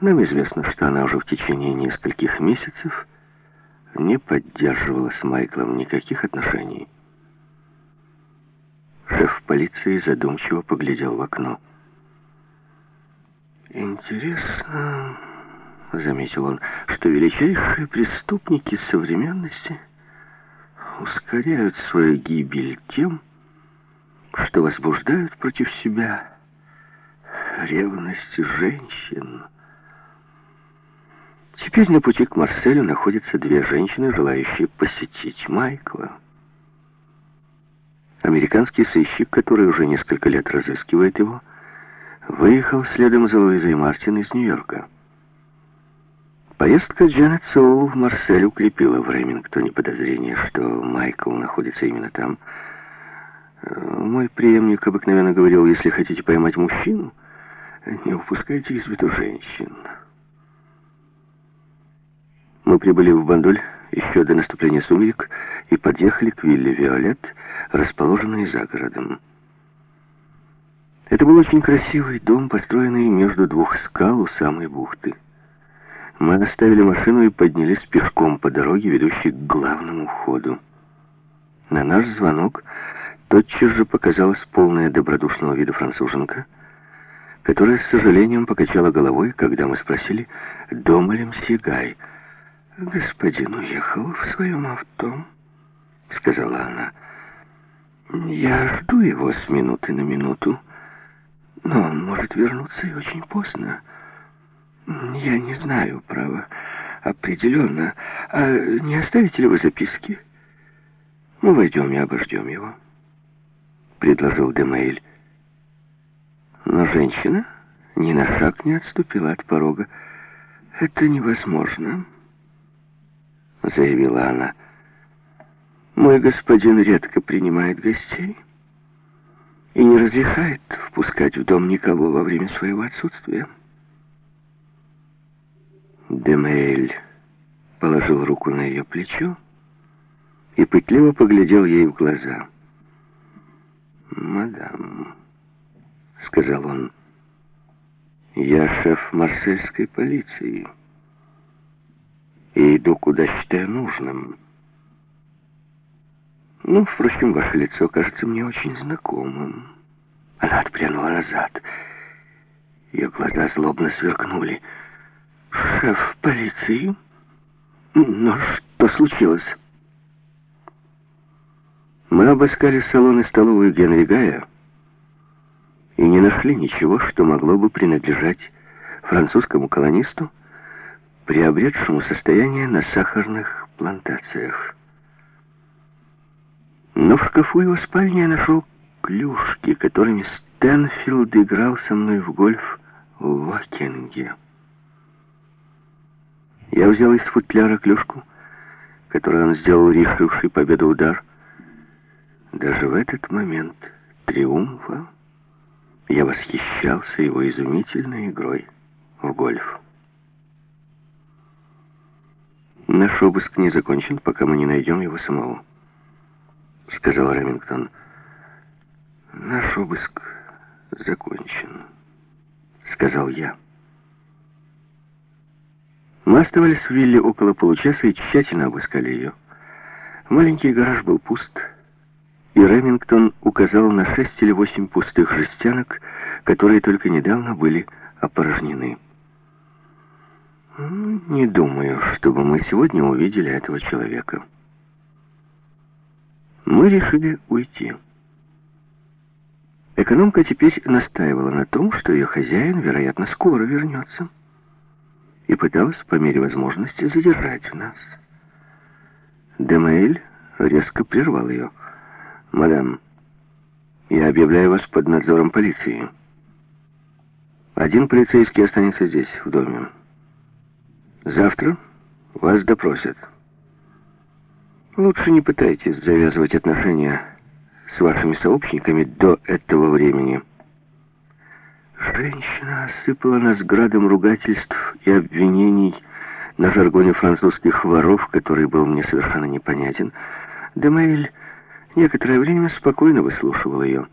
Нам известно, что она уже в течение нескольких месяцев не поддерживала с Майклом никаких отношений. Шеф полиции задумчиво поглядел в окно. «Интересно...» — заметил он, — что величайшие преступники современности ускоряют свою гибель тем, что возбуждают против себя ревность женщин. Теперь на пути к Марселю находятся две женщины, желающие посетить Майкла. Американский сыщик, который уже несколько лет разыскивает его, выехал следом за Луизой Мартин из Нью-Йорка. Поездка Джанет Соул в Марсель укрепила в Ремингтоне подозрение, что Майкл находится именно там. Э, мой преемник обыкновенно говорил, если хотите поймать мужчину, не упускайте из виду женщин. Мы прибыли в Бандуль еще до наступления сумерек и подъехали к вилле Виолет, расположенной за городом. Это был очень красивый дом, построенный между двух скал у самой бухты. Мы оставили машину и поднялись пешком по дороге, ведущей к главному входу. На наш звонок тотчас же показалась полная добродушного вида француженка, которая с сожалением покачала головой, когда мы спросили, дома ли мсье Гай. «Господин уехал в своем авто», — сказала она. «Я жду его с минуты на минуту, но он может вернуться и очень поздно». Я не знаю, право, определенно. А не оставите ли вы записки? Мы войдем и обождем его, предложил Демейль. Но женщина ни на шаг не отступила от порога. Это невозможно, заявила она. Мой господин редко принимает гостей и не разрешает впускать в дом никого во время своего отсутствия. Демейль положил руку на ее плечо и пытливо поглядел ей в глаза. «Мадам», — сказал он, — «я шеф марсельской полиции и иду, куда считаю нужным. Ну, впрочем, ваше лицо кажется мне очень знакомым». Она отпрянула назад. Ее глаза злобно сверкнули — шеф полиции? Но что случилось? Мы обыскали салон и столовую Генри Гая и не нашли ничего, что могло бы принадлежать французскому колонисту, приобретшему состояние на сахарных плантациях. Но в шкафу его спальни я нашел клюшки, которыми Стэнфилд играл со мной в гольф в Вакинге. Я взял из футляра клюшку, которую он сделал, решивший победу удар. Даже в этот момент триумфа я восхищался его изумительной игрой в гольф. «Наш обыск не закончен, пока мы не найдем его самого», — сказал Ремингтон. «Наш обыск закончен», — сказал я. Мы оставались в вилле около получаса и тщательно обыскали ее. Маленький гараж был пуст, и Ремингтон указал на шесть или восемь пустых жестянок, которые только недавно были опорожнены. «Не думаю, чтобы мы сегодня увидели этого человека». Мы решили уйти. Экономка теперь настаивала на том, что ее хозяин, вероятно, скоро вернется и пыталась по мере возможности задержать нас. Демаэль резко прервал ее. «Мадам, я объявляю вас под надзором полиции. Один полицейский останется здесь, в доме. Завтра вас допросят. Лучше не пытайтесь завязывать отношения с вашими сообщниками до этого времени». Женщина осыпала нас градом ругательств и обвинений на жаргоне французских воров, который был мне совершенно непонятен. Демейль некоторое время спокойно выслушивал ее.